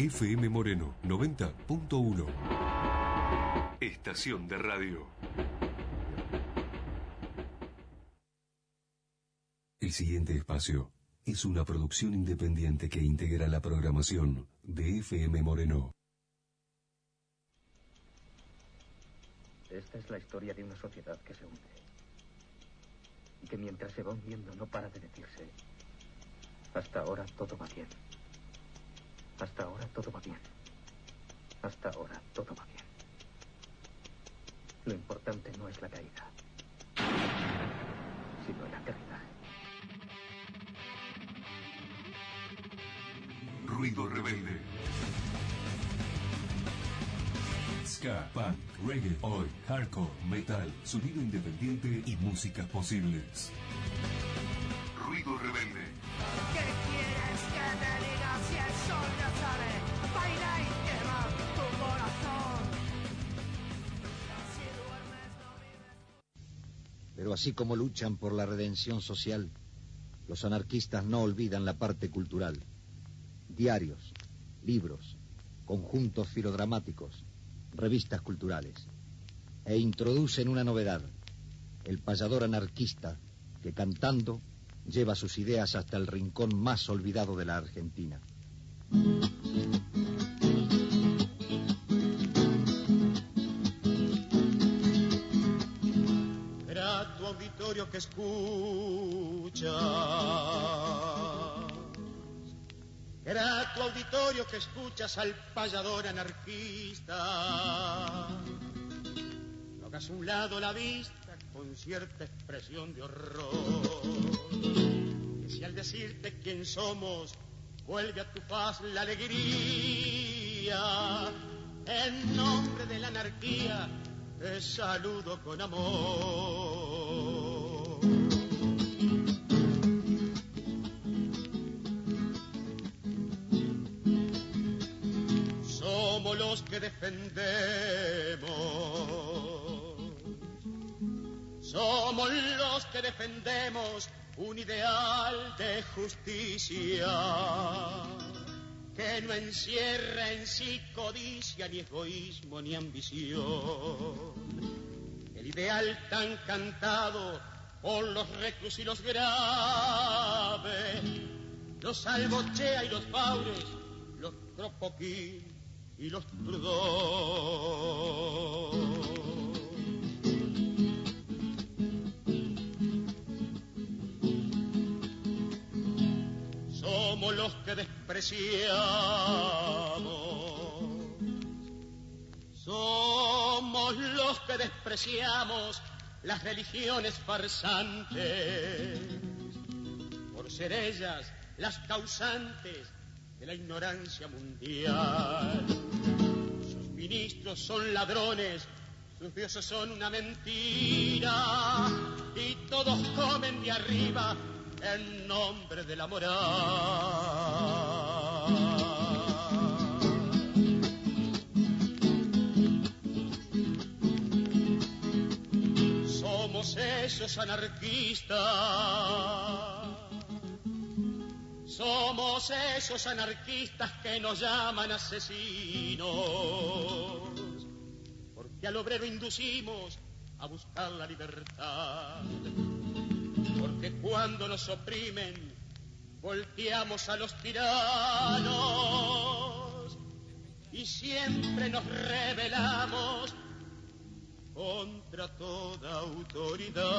FM Moreno 90.1. Estación de radio. El siguiente espacio es una producción independiente que integra la programación de FM Moreno. Esta es la historia de una sociedad que se hunde. Y que mientras se va hundiendo no para de decirse, hasta ahora todo va bien. Hasta ahora todo va bien. Hasta ahora todo va bien. Lo importante no es la caída, sino el aterrizaje. Ruido rebelde. Ska, punk, reggae, oi, hardcore, metal, sonido independiente y músicas posibles. Ruido rebelde. Así como luchan por la redención social, los anarquistas no olvidan la parte cultural. Diarios, libros, conjuntos filodramáticos, revistas culturales. E introducen una novedad, el payador anarquista que cantando lleva sus ideas hasta el rincón más olvidado de la Argentina. Que escucha. Grato auditorio que escuchas al payador anarquista. No hagas a un lado la vista con cierta expresión de horror. Que si al decirte quién somos, vuelve a tu paz la alegría. En nombre de la anarquía, te saludo con amor. Defendemos. Somos los que defendemos un ideal de justicia que no encierra en sí codicia, ni egoísmo, ni ambición. El ideal tan cantado por los reclus y los graves, los albochea y los faures, los cropoquín y los trudón. Somos los que despreciamos. Somos los que despreciamos las religiones farsantes, por ser ellas las causantes de la ignorancia mundial. Sus ministros son ladrones, sus dioses son una mentira, y todos comen de arriba en nombre de la moral. Somos esos anarquistas. Somos esos anarquistas que nos llaman asesinos. Porque al obrero inducimos a buscar la libertad. Porque cuando nos oprimen, volteamos a los tiranos y siempre nos rebelamos contra toda autoridad.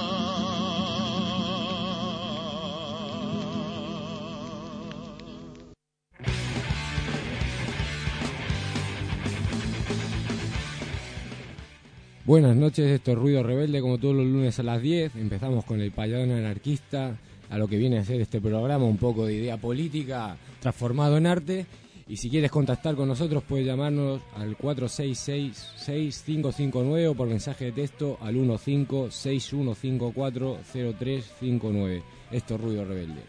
Buenas noches, esto es Ruido Rebelde, como todos los lunes a las 10. Empezamos con el payadón anarquista, a lo que viene a ser este programa, un poco de idea política transformado en arte. Y si quieres contactar con nosotros, puedes llamarnos al 4666-559 o por mensaje de texto al 1561540359. Esto es Ruido Rebelde.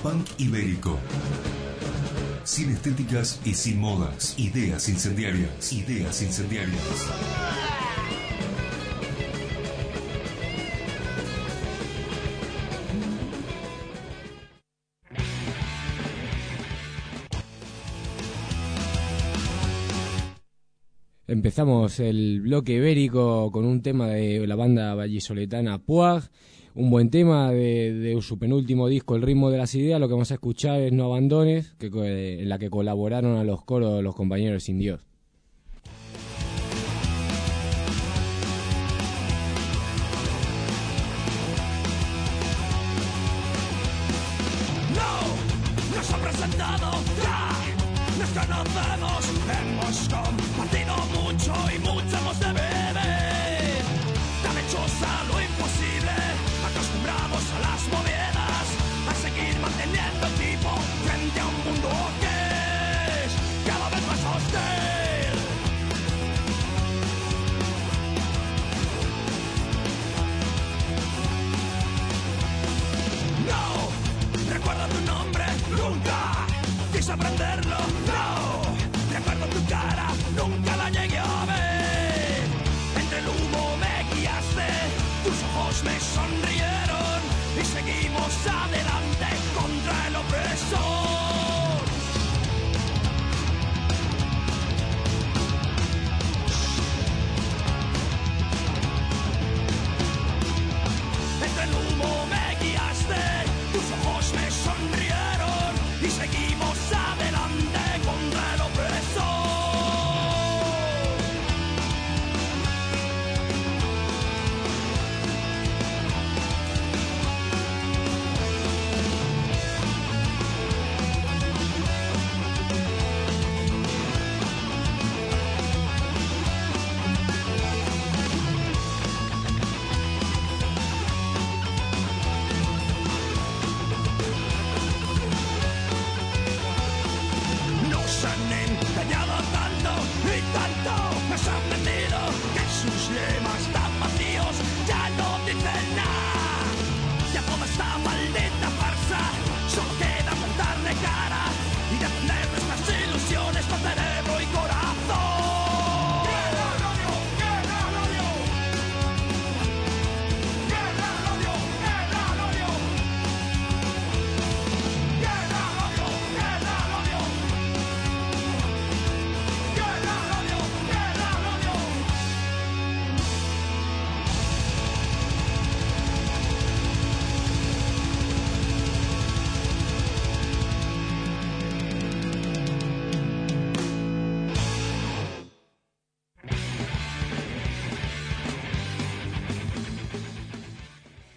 Punk ibérico sin estéticas y sin modas. Ideas incendiarias, ideas incendiarias. Empezamos el bloque ibérico con un tema de la banda vallisoletana Puag un buen tema de, de, su penúltimo disco, El ritmo de las ideas. Lo que vamos a escuchar es No Abandones, que, en la que colaboraron a los coros los compañeros indios.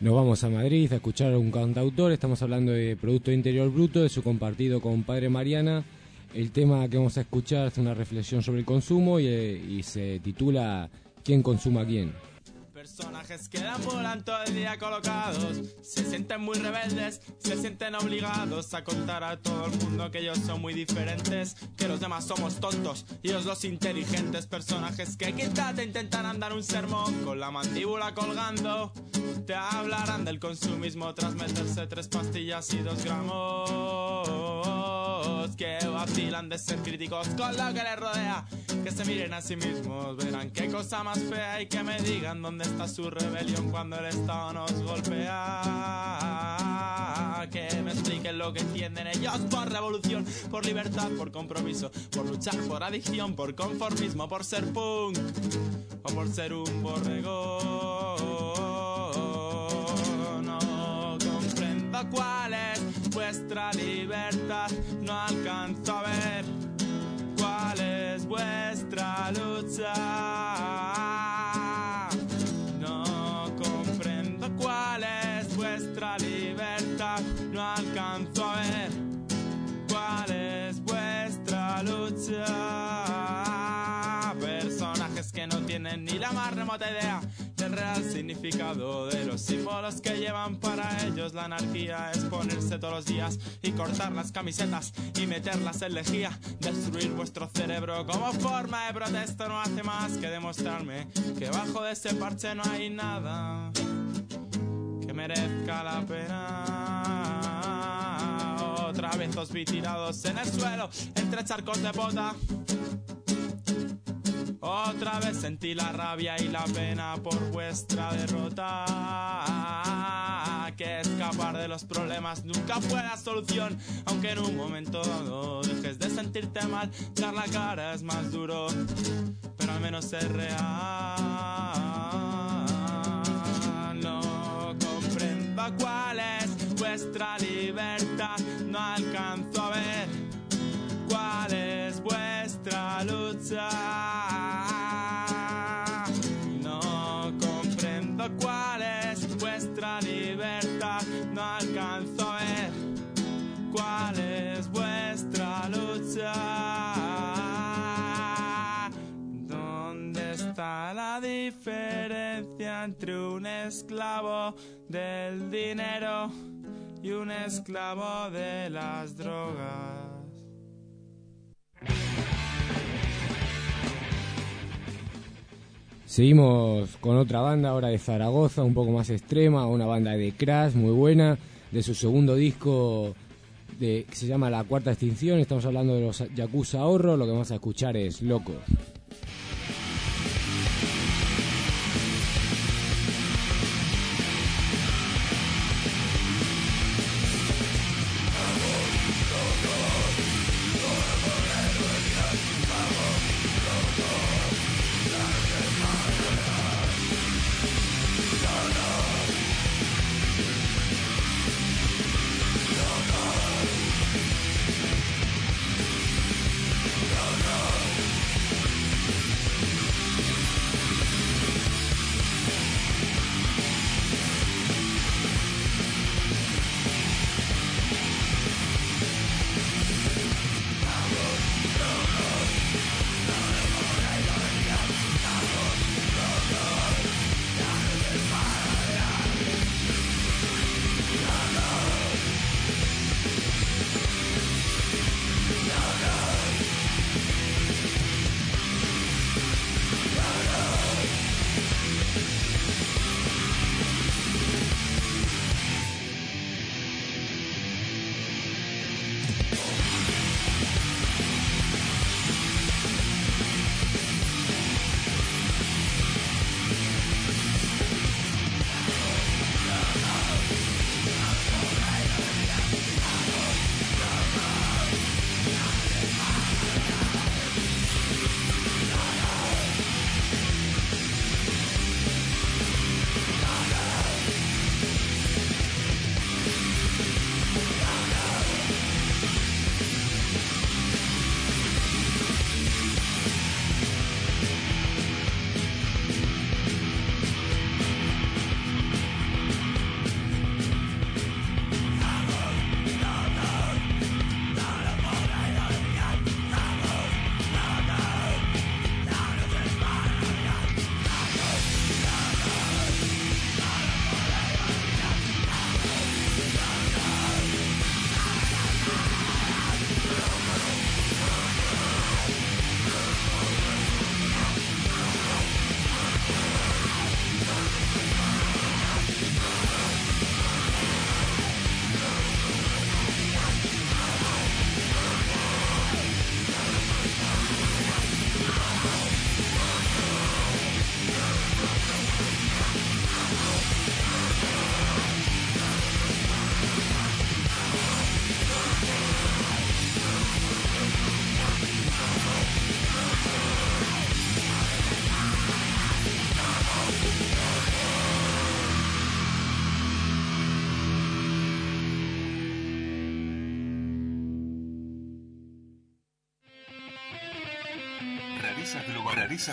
Nos vamos a Madrid a escuchar a un cantautor. Estamos hablando de Producto Interior Bruto, de su compartido con Padre Mariana. El tema que vamos a escuchar es una reflexión sobre el consumo y, y se titula ¿Quién consuma a quién? Personajes que deambulan todo el día colocados, se sienten muy rebeldes, se sienten obligados a contar a todo el mundo que ellos son muy diferentes, que los demás somos tontos y ellos los inteligentes. Personajes que quizá te intentan andar un sermón con la mandíbula colgando, te hablarán del consumismo tras meterse tres pastillas y dos gramos, que vacilan de ser críticos con lo que les rodea, que se miren a sí mismos, verán qué cosa más fea y que me digan dónde está su rebelión cuando el Estado nos golpea. Que me expliquen lo que entienden ellos por revolución, por libertad, por compromiso, por luchar por adicción, por conformismo, por ser punk o por ser un borregón. No comprendo cuál es vuestra libertad, no alcanzo a ver cuál es vuestra lucha. libertad no alcanzo a ver cuál es vuestra lucha. Personajes que no tienen ni la más remota idea real significado de los símbolos que llevan para ellos. La anarquía es ponerse todos los días y cortar las camisetas y meterlas en lejía. Destruir vuestro cerebro como forma de protesta no hace más que demostrarme que bajo de ese parche no hay nada merezca la pena. Otra vez os vi tirados en el suelo entre charcos de bota. Otra vez sentí la rabia y la pena por vuestra derrota. Que escapar de los problemas nunca fue la solución. Aunque en un momento dado dejes de sentirte mal, dar la cara es más duro pero al menos es real. No comprendo cuál es vuestra libertad, no alcanzo a ver cuál es vuestra lucha. Entre un esclavo del dinero y un esclavo de las drogas? Seguimos con otra banda ahora de Zaragoza, un poco más extrema, una banda de Crash muy buena, de su segundo disco que se llama La Cuarta Extinción. Estamos hablando de los Yakuza Ahorro, lo que vamos a escuchar es Locos.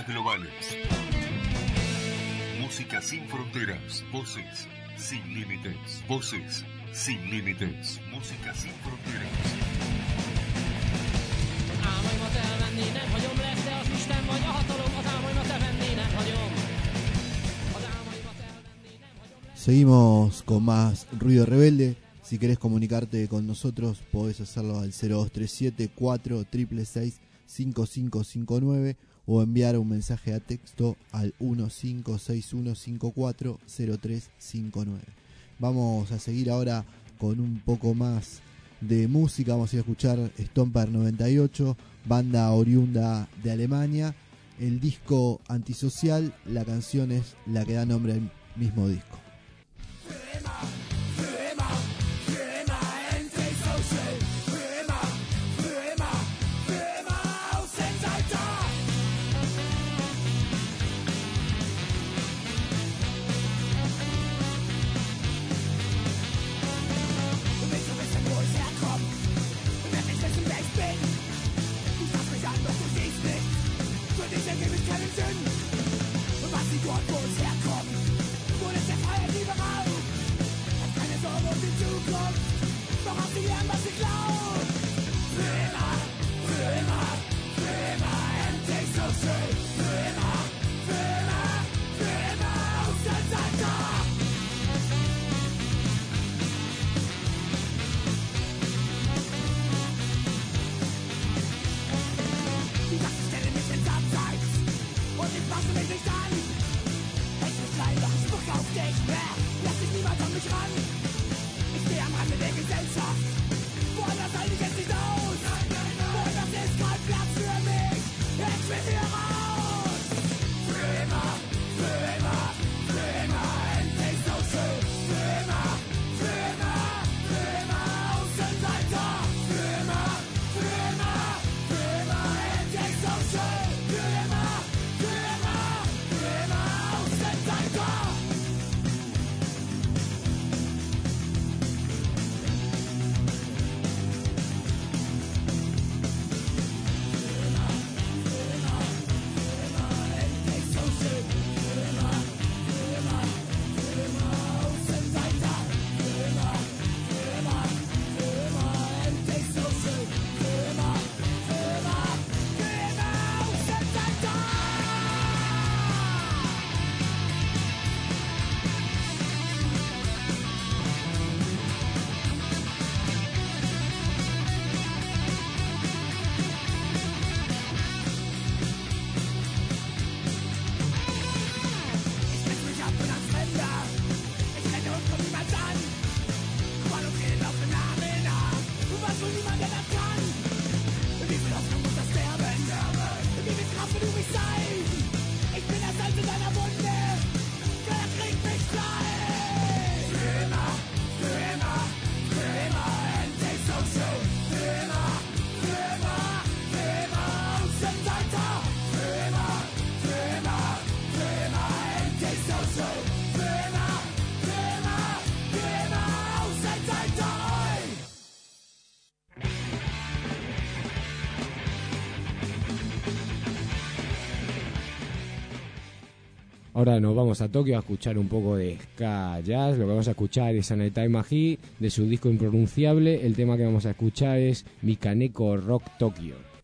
Globales. Música sin fronteras. Voces sin límites. Voces sin límites. Música sin fronteras. Seguimos con más Ruido Rebelde. Si querés comunicarte con nosotros, podés hacerlo al 0237 4666 5559 o enviar un mensaje a texto al 1561540359. Vamos a seguir ahora con un poco más de música. Vamos a a escuchar Stomper 98, banda oriunda de Alemania. El disco antisocial, la canción es la que da nombre al mismo disco. Ahora nos vamos a Tokio a escuchar un poco de ska jazz. Lo que vamos a escuchar es Anatai Magi de su disco Impronunciable. El tema que vamos a escuchar es Mikaneko Rock Tokyo.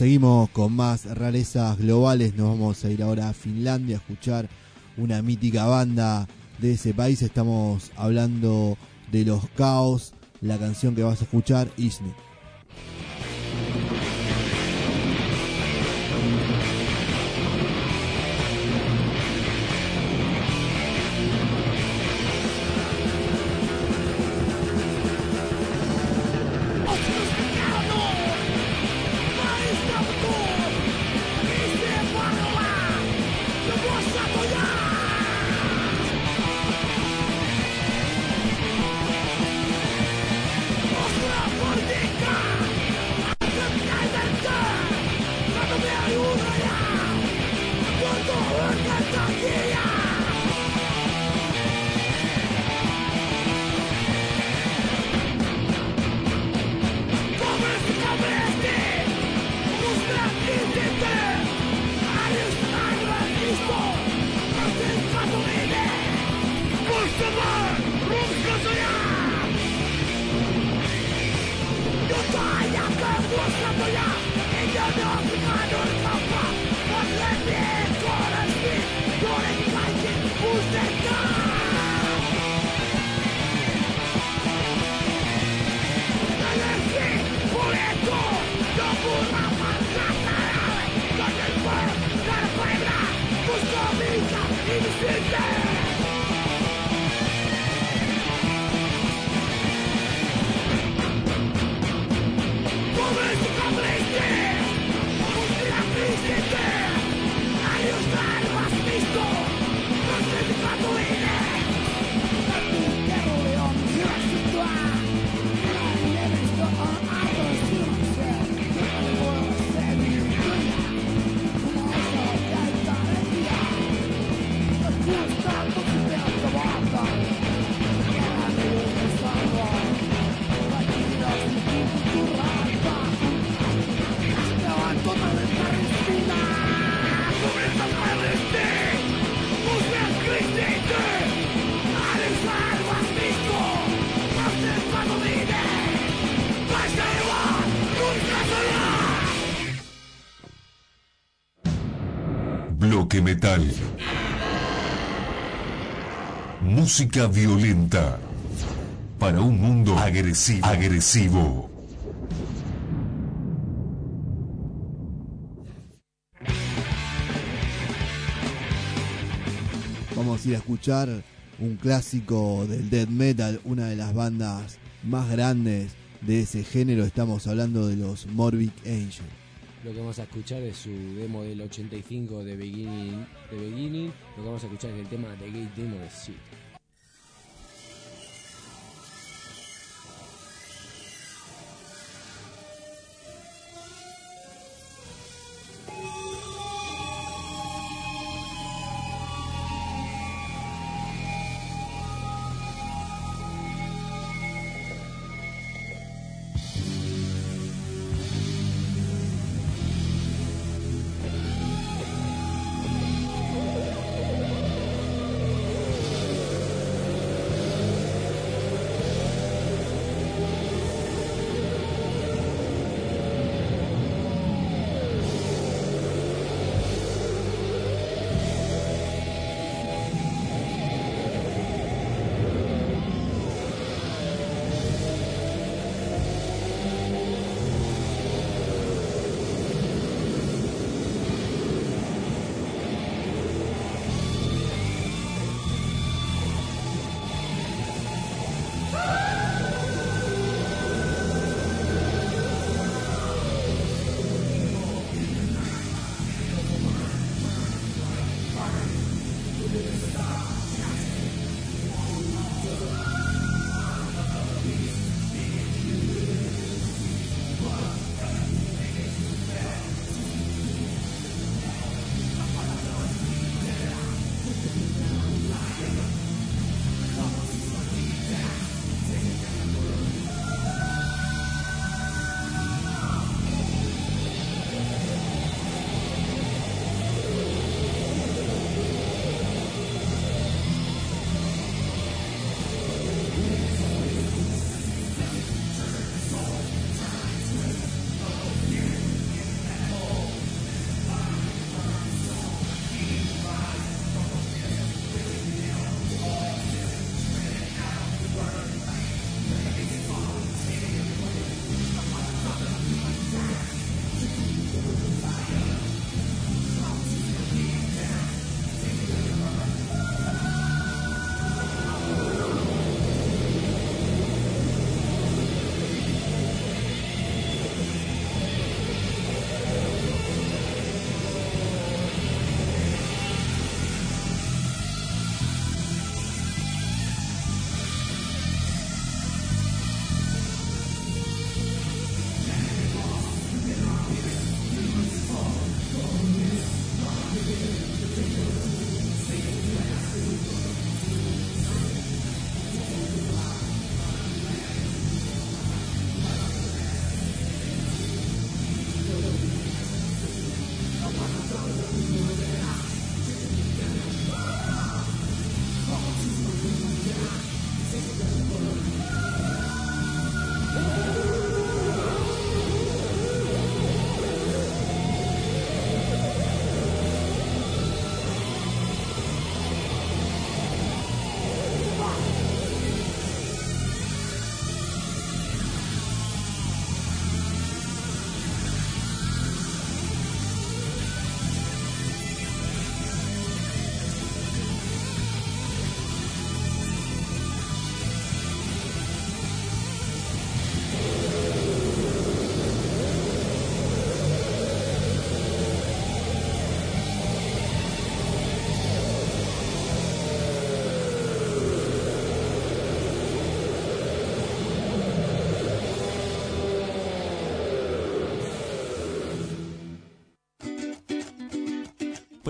Seguimos con más rarezas globales. Nos vamos a ir ahora a Finlandia a escuchar una mítica banda de ese país. Estamos hablando de los caos. La canción que vas a escuchar, Isne. Música violenta. Para un mundo agresivo. Vamos a ir a escuchar un clásico del death metal, una de las bandas más grandes de ese género. Estamos hablando de los Morbid Angel. Lo que vamos a escuchar es su demo del 85 de Beginning. De Beginning. Lo que vamos a escuchar es el tema de Gate Demon Shit.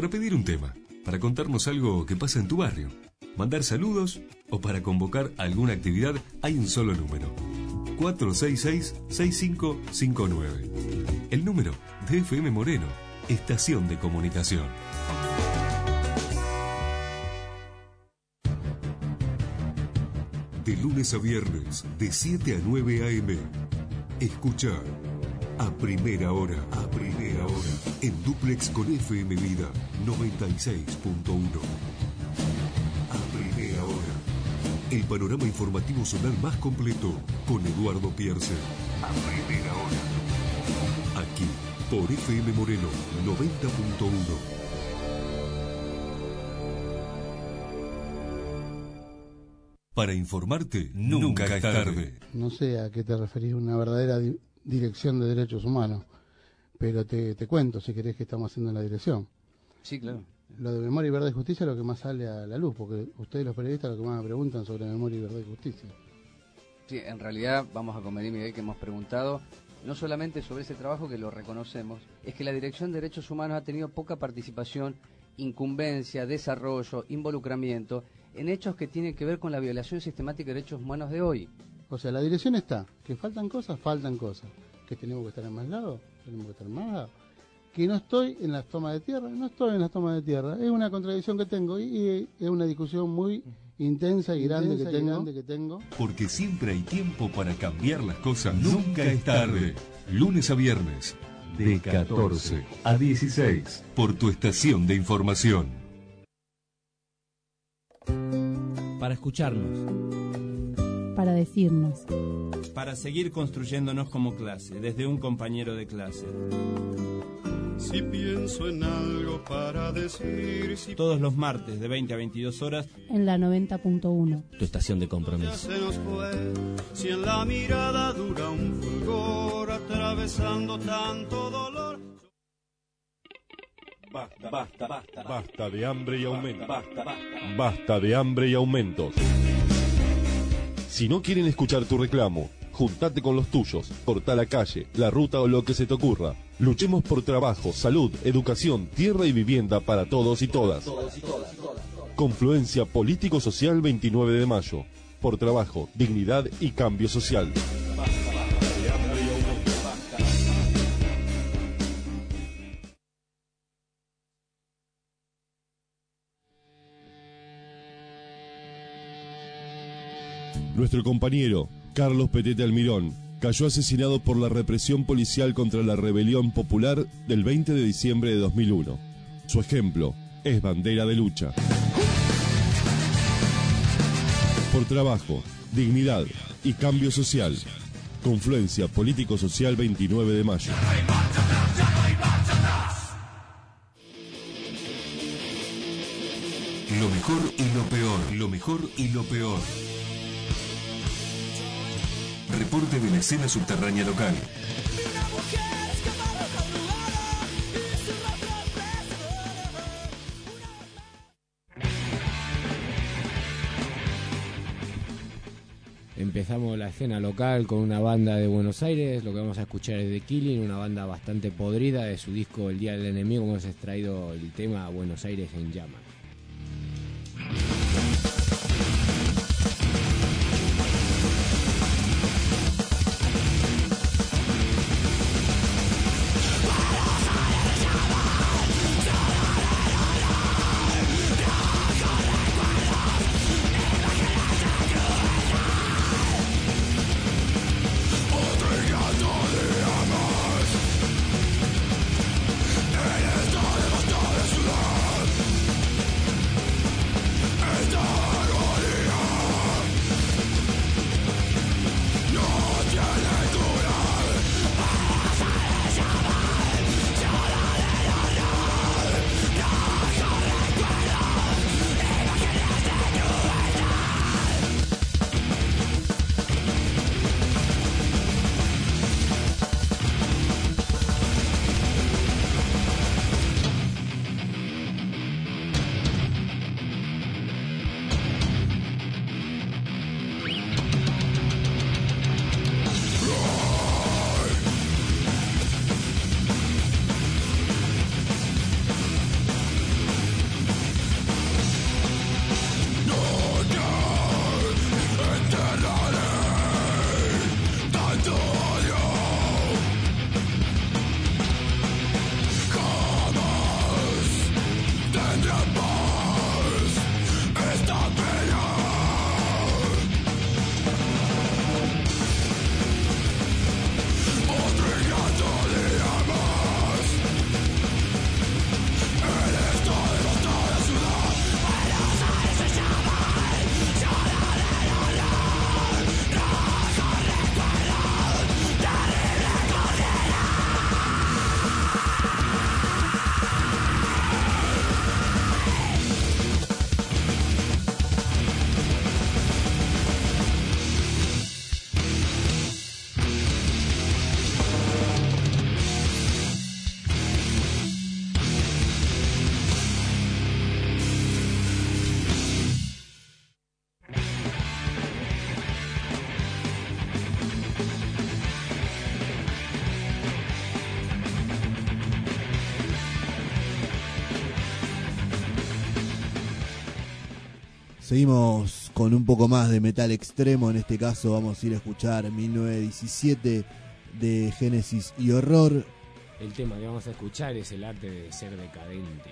Para pedir un tema, para contarnos algo que pasa en tu barrio, mandar saludos o para convocar alguna actividad, hay un solo número. 466-6559. El número de FM Moreno, Estación de Comunicación. De lunes a viernes, de 7 a 9 a.m. Escucha A primera hora, a primera hora. En duplex con FM Vida 96.1. A primera hora. El panorama informativo zonal más completo con Eduardo Pierce. A primera hora. Aquí, por FM Moreno 90.1. Para informarte, nunca es tarde. No sé a qué te referís, una verdadera dirección de derechos humanos, pero te, te cuento si querés que estamos haciendo en la dirección. Sí, claro. Lo de memoria y verdad y justicia es lo que más sale a la luz, porque ustedes los periodistas lo que más me preguntan sobre memoria y verdad y justicia. Sí, en realidad vamos a convenir, Miguel, que hemos preguntado no solamente sobre ese trabajo que lo reconocemos, es que la Dirección de Derechos Humanos ha tenido poca participación, incumbencia, desarrollo, involucramiento en hechos que tienen que ver con la violación sistemática de derechos humanos de hoy. O sea, la dirección está, que faltan cosas, faltan cosas, que tenemos que estar en más lados, tenemos que estar en más lados. Que no estoy en las tomas de tierra, no estoy en las tomas de tierra, es una contradicción que tengo y, y es una discusión muy intensa y grande que Intensa y tengo. grande que tengo. Porque siempre hay tiempo para cambiar las cosas. Nunca es tarde. Lunes a viernes. De 14 a 16. Por tu estación de información. Para escucharnos. Para decirnos. Para seguir construyéndonos como clase, desde un compañero de clase. Si pienso en algo para decir, si Todos los martes de 20 a 22 horas. En la 90.1. Tu estación de compromiso. se nos fue, si en la mirada dura un fulgor atravesando tanto dolor. Basta, basta, basta. Basta de hambre y aumentos. Basta, basta. Basta de hambre y aumentos. Si no quieren escuchar tu reclamo, juntate con los tuyos, corta la calle, la ruta o lo que se te ocurra. Luchemos por trabajo, salud, educación, tierra y vivienda para todos y todas. Confluencia Político-Social 29 de mayo. Por trabajo, dignidad y cambio social. Nuestro compañero, Carlos Petete Almirón, cayó asesinado por la represión policial contra la rebelión popular del 20 de diciembre de 2001. Su ejemplo es bandera de lucha. Por trabajo, dignidad y cambio social. Confluencia Político-Social 29 de mayo. Lo mejor y lo peor. Lo mejor y lo peor. Reporte de la escena subterránea local. Empezamos la escena local con una banda de Buenos Aires, lo que vamos a escuchar es de Killing, una banda bastante podrida de su disco El Día del Enemigo, hemos extraído el tema Buenos Aires en llamas. Seguimos con un poco más de metal extremo. En este caso vamos a ir a escuchar 1917 de Génesis y Horror. El tema que vamos a escuchar es el arte de ser decadente.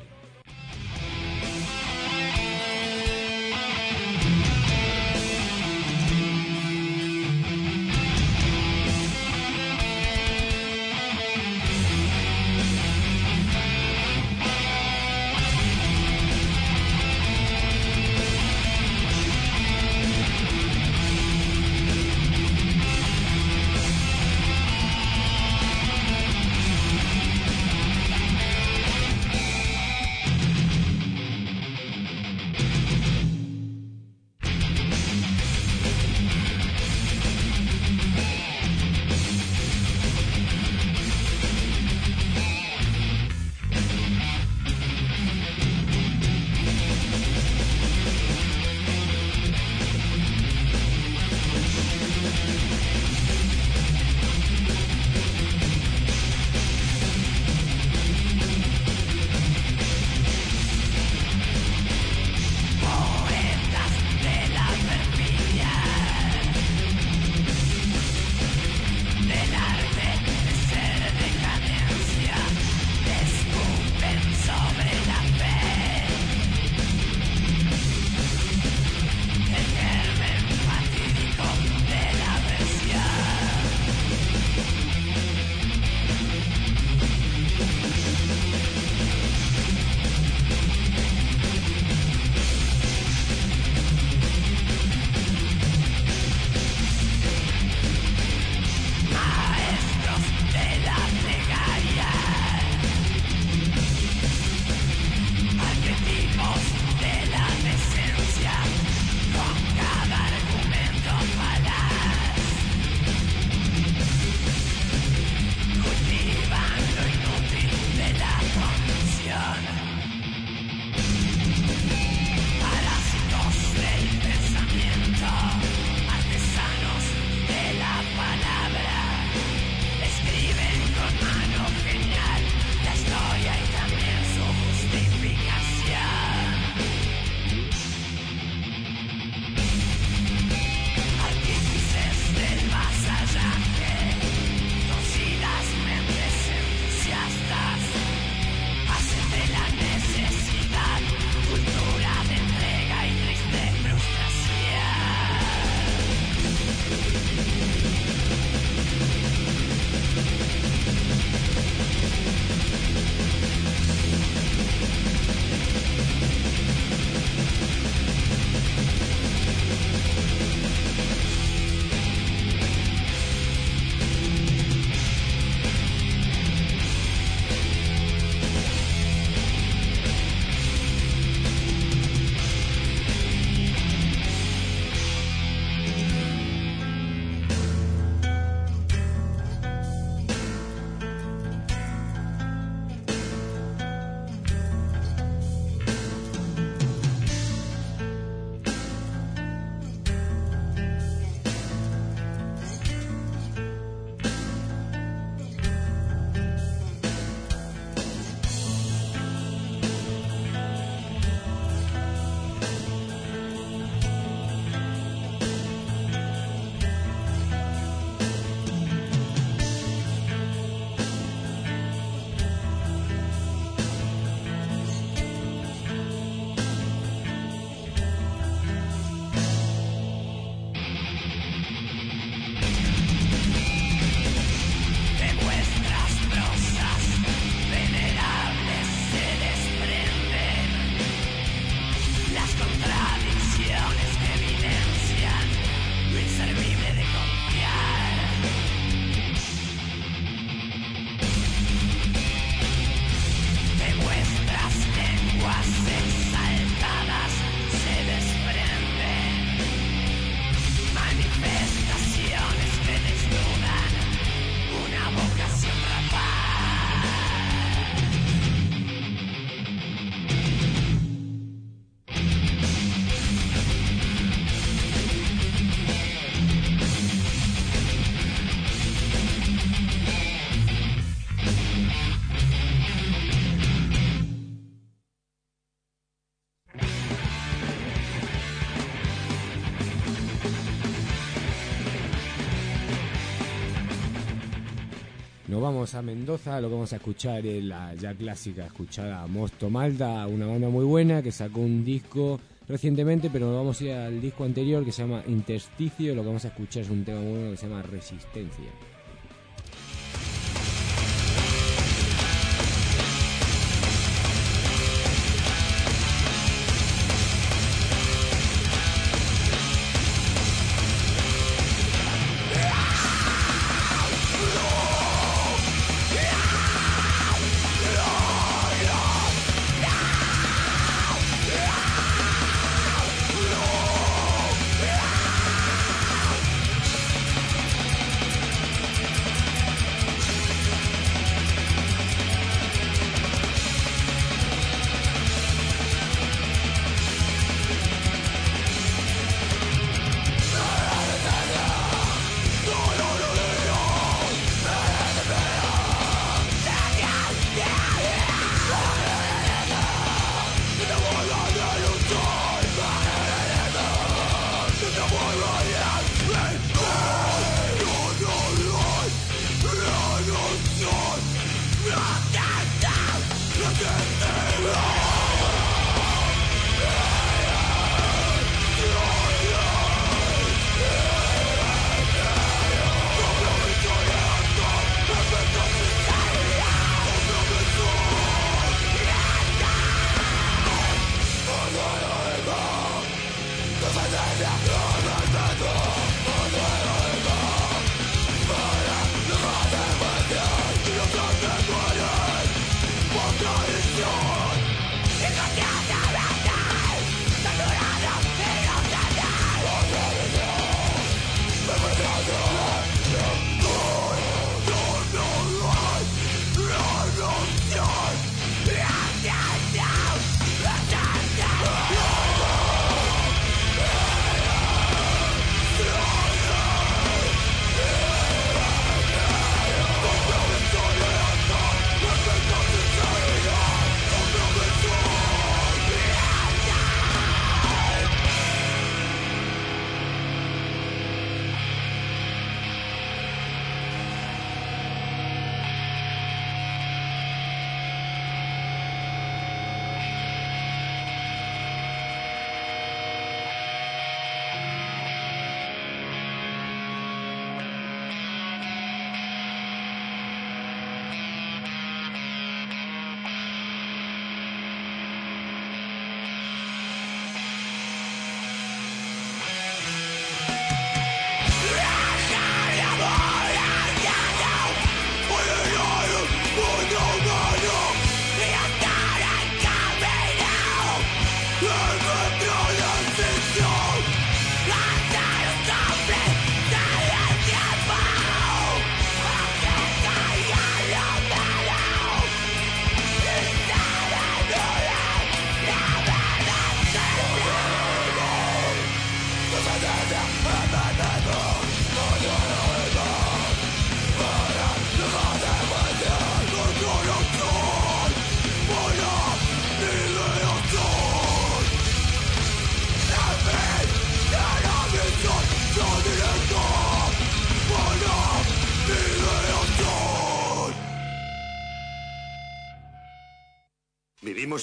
A Mendoza, lo que vamos a escuchar es la ya clásica escuchada Mosto Malta, una banda muy buena que sacó un disco recientemente, pero vamos a ir al disco anterior que se llama Intersticio, lo que vamos a escuchar es un tema muy bueno que se llama Resistencia.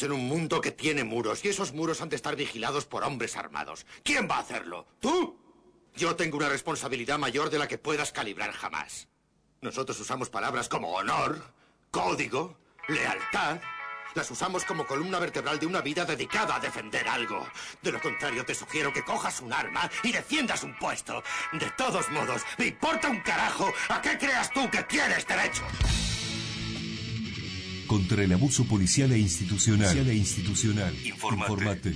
En un mundo que tiene muros y esos muros han de estar vigilados por hombres armados. ¿Quién va a hacerlo? ¿Tú? Yo tengo una responsabilidad mayor de la que puedas calibrar jamás. Nosotros usamos palabras como honor, código, lealtad. Las usamos como columna vertebral de una vida dedicada a defender algo. De lo contrario, te sugiero que cojas un arma y defiendas un puesto. De todos modos, me importa un carajo a qué creas tú que tienes derecho. Contra el abuso policial e institucional. e institucional. Informate. Informate.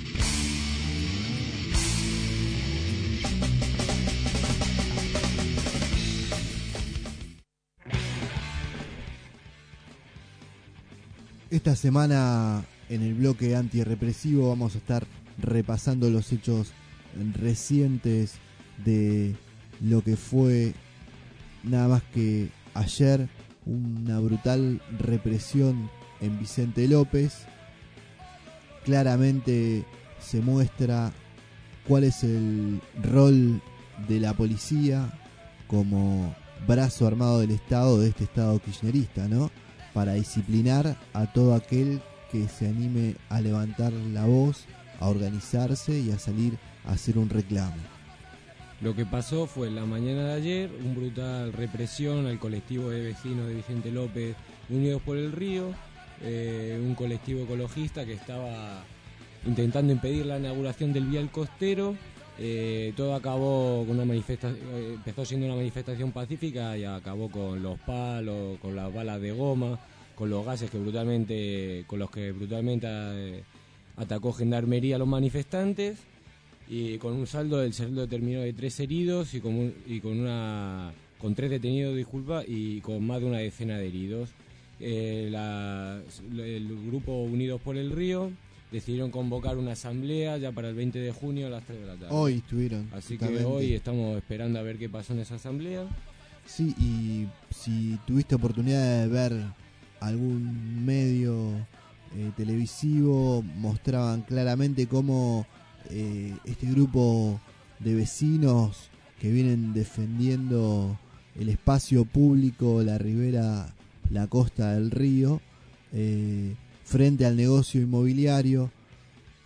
Esta semana en el bloque antirrepresivo vamos a estar repasando los hechos recientes de lo que fue nada más que ayer una brutal represión en Vicente López. Claramente se muestra cuál es el rol de la policía como brazo armado del Estado, de este Estado kirchnerista, ¿no? Para disciplinar a todo aquel que se anime a levantar la voz, a organizarse y a salir a hacer un reclamo. Lo que pasó fue la mañana de ayer, un brutal represión al colectivo de vecinos de Vicente López Unidos por el Río, eh, un colectivo ecologista que estaba intentando impedir la inauguración del vial costero. Eh, todo acabó con una manifestación, empezó siendo una manifestación pacífica y acabó con los palos, con las balas de goma, con los gases que brutalmente, con los que brutalmente eh, atacó Gendarmería a los manifestantes y con un saldo del saldo terminó de tres heridos y con, un- y con una con tres detenidos disculpa y con más de una decena de heridos. Eh, la- el grupo Unidos por el Río decidieron convocar una asamblea ya para el 20 de junio a las 3 de la tarde. Hoy estuvieron. así que hoy estamos esperando a ver qué pasó en esa asamblea. Sí, y si tuviste oportunidad de ver algún medio eh, televisivo, mostraban claramente cómo eh, este grupo de vecinos que vienen defendiendo el espacio público, la ribera, la costa del río, eh, frente al negocio inmobiliario,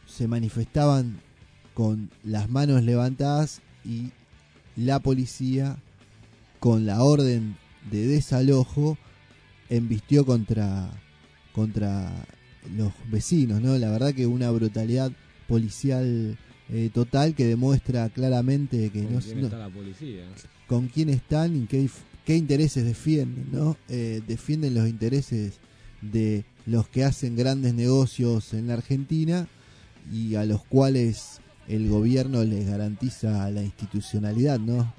se manifestaban con las manos levantadas y la policía con la orden de desalojo embistió contra contra los vecinos, ¿no? La verdad que una brutalidad policial eh, total que demuestra claramente que con no, quién no- está la policía con quién están y qué, qué intereses defienden, ¿no? Eh, defienden los intereses de los que hacen grandes negocios en la Argentina y a los cuales el gobierno les garantiza la institucionalidad, ¿no?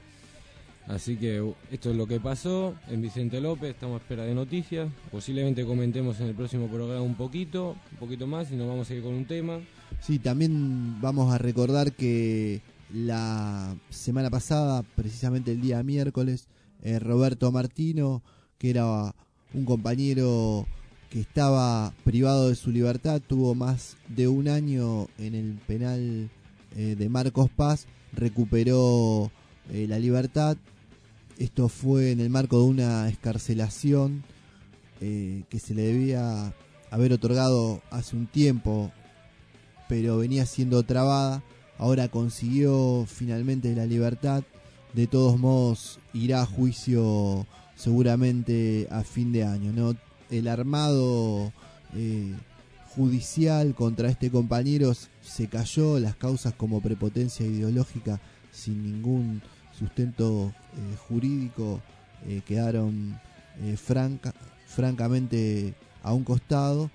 Así que esto es lo que pasó en Vicente López, estamos a espera de noticias. Posiblemente comentemos en el próximo programa un poquito, un poquito más y nos vamos a ir con un tema. Sí, también vamos a recordar que la semana pasada, precisamente el día miércoles, eh, Roberto Martino, que era un compañero que estaba privado de su libertad, tuvo más de un año en el penal eh, de Marcos Paz, recuperó eh, la libertad. Esto fue en el marco de una escarcelación eh, que se le debía haber otorgado hace un tiempo pero venía siendo trabada. Ahora consiguió finalmente la libertad. De todos modos, irá a juicio seguramente a fin de año. ¿no? El armado eh, judicial contra este compañero se cayó, las causas como prepotencia ideológica sin ningún sustento eh, jurídico eh, quedaron eh, franca, francamente a un costado.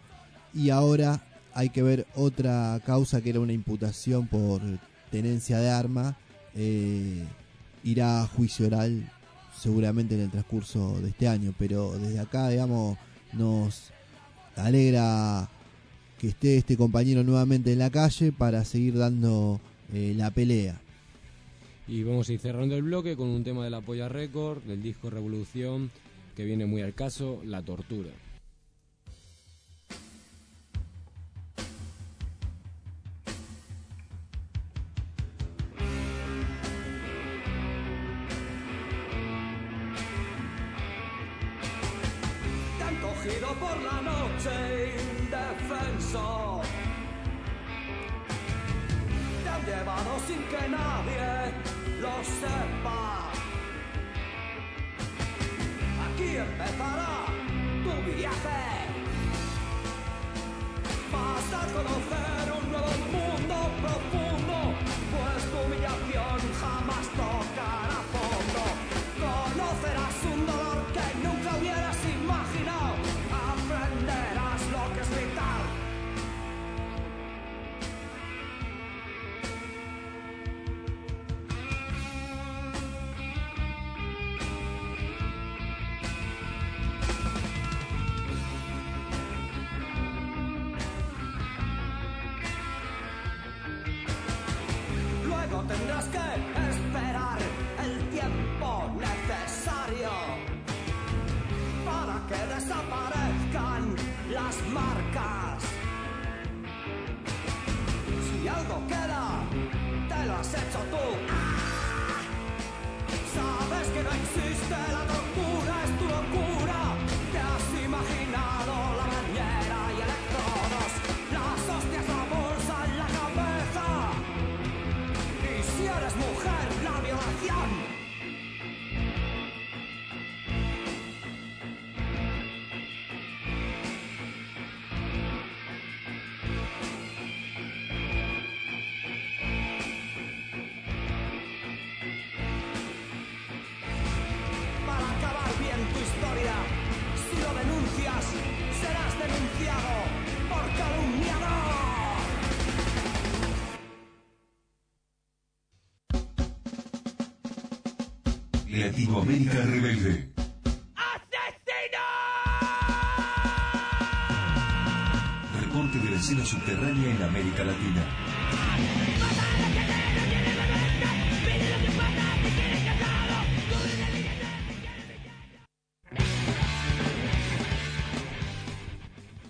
Y ahora hay que ver otra causa que era una imputación por tenencia de arma irá a juicio oral seguramente en el transcurso de este año pero desde acá digamos nos alegra que esté este compañero nuevamente en la calle para seguir dando la pelea Y vamos a ir cerrando el bloque con un tema de la Polla Record, del disco Revolución, que viene muy al caso, La Tortura. Latinoamérica Rebelde. Reporte de la escena subterránea en América Latina.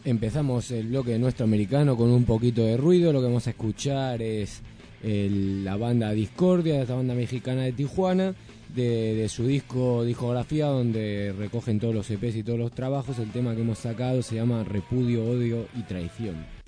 Empezamos el bloque de nuestro americano con un poquito de ruido. Lo que vamos a escuchar es el- la banda Discordia, esta banda mexicana de Tijuana, de, de su disco discografía donde recogen todos los EPs y todos los trabajos. El tema que hemos sacado se llama Repudio, Odio y Traición.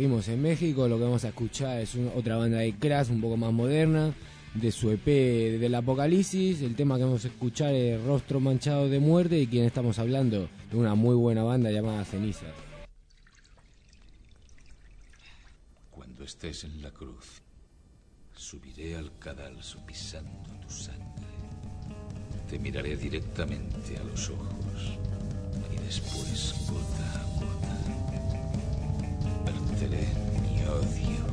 Seguimos en México, lo que vamos a escuchar es otra banda de Crash un poco más moderna, de su EP del Apocalipsis. El tema que vamos a escuchar es Rostro Manchado de Muerte y quien estamos hablando de una muy buena banda llamada Ceniza. Cuando estés en la cruz, subiré al cadalso pisando tu sangre. Te miraré directamente a los ojos y después, gota a gota, verteré mi odio en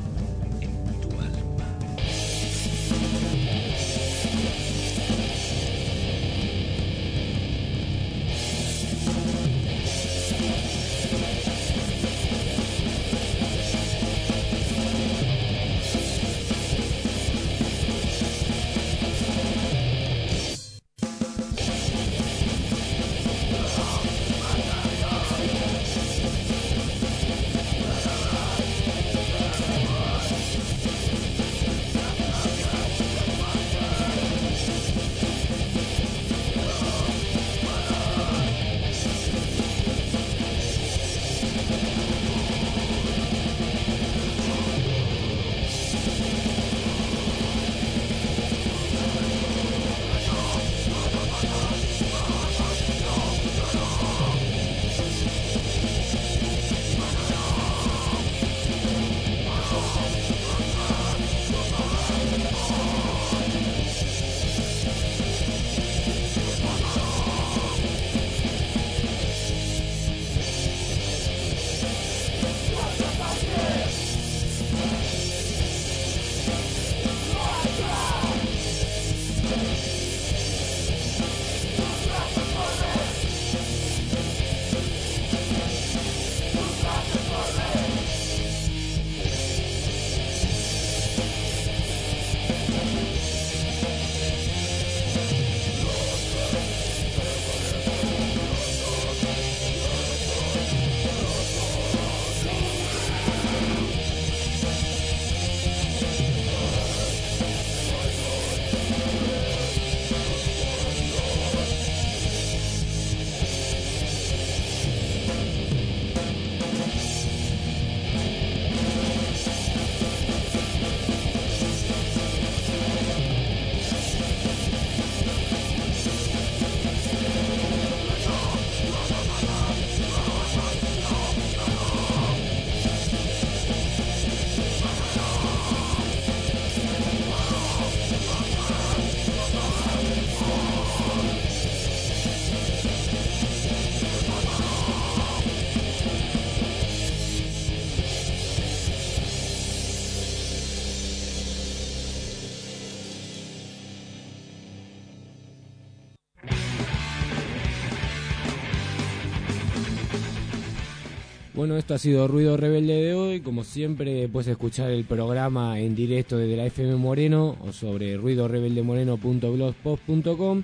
Bueno, esto ha sido Ruido Rebelde de hoy. Como siempre, puedes escuchar el programa en directo desde la FM Moreno o sobre ruidorebeldemoreno.blogspot.com.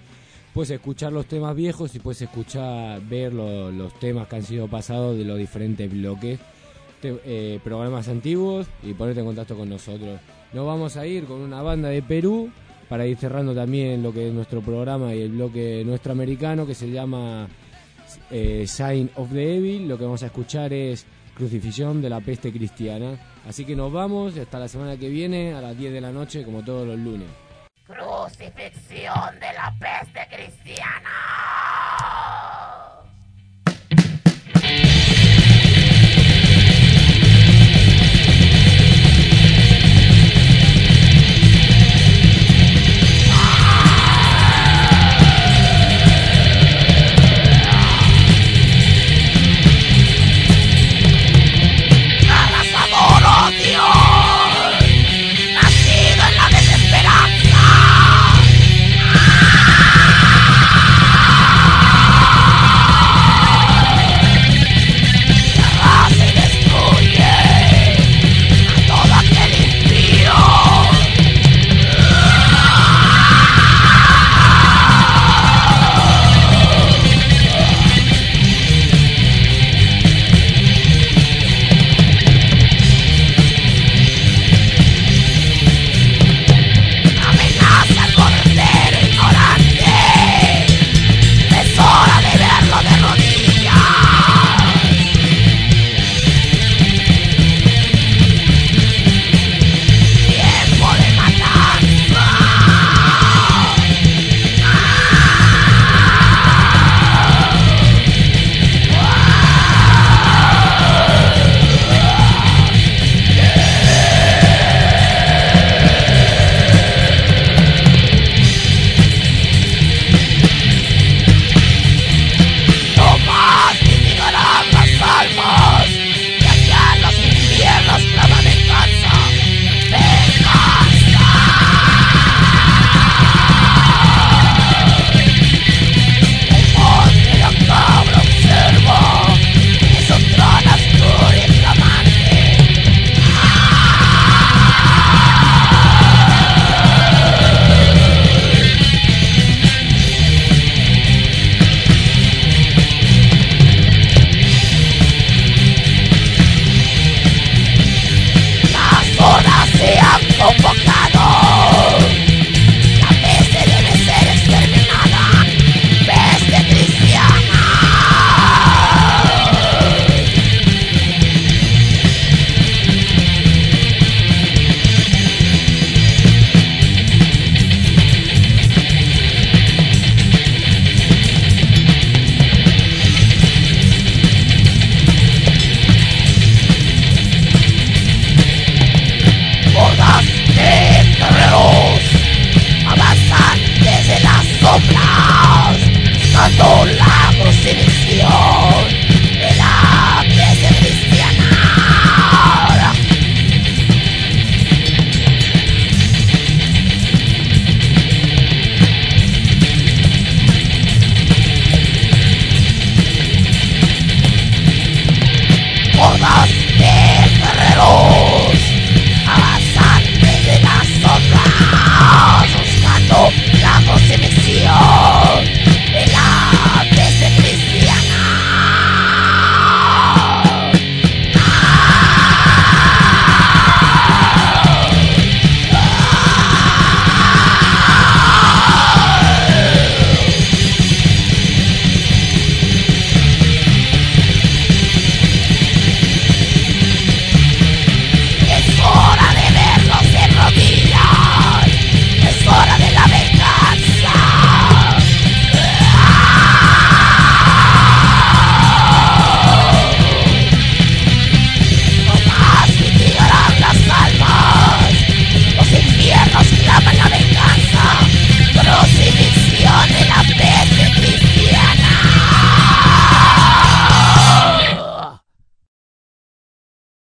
Puedes escuchar los temas viejos y puedes escuchar, ver lo- los temas que han sido pasados de los diferentes bloques, eh, programas antiguos y ponerte en contacto con nosotros. Nos vamos a ir con una banda de Perú para ir cerrando también lo que es nuestro programa y el bloque nuestro americano que se llama eh, Sign of the Evil. Lo que vamos a escuchar es Crucifixión de la Peste Cristiana. Así que nos vamos hasta la semana que viene a las 10 de la noche como todos los lunes. Crucifixión de la peste cristiana.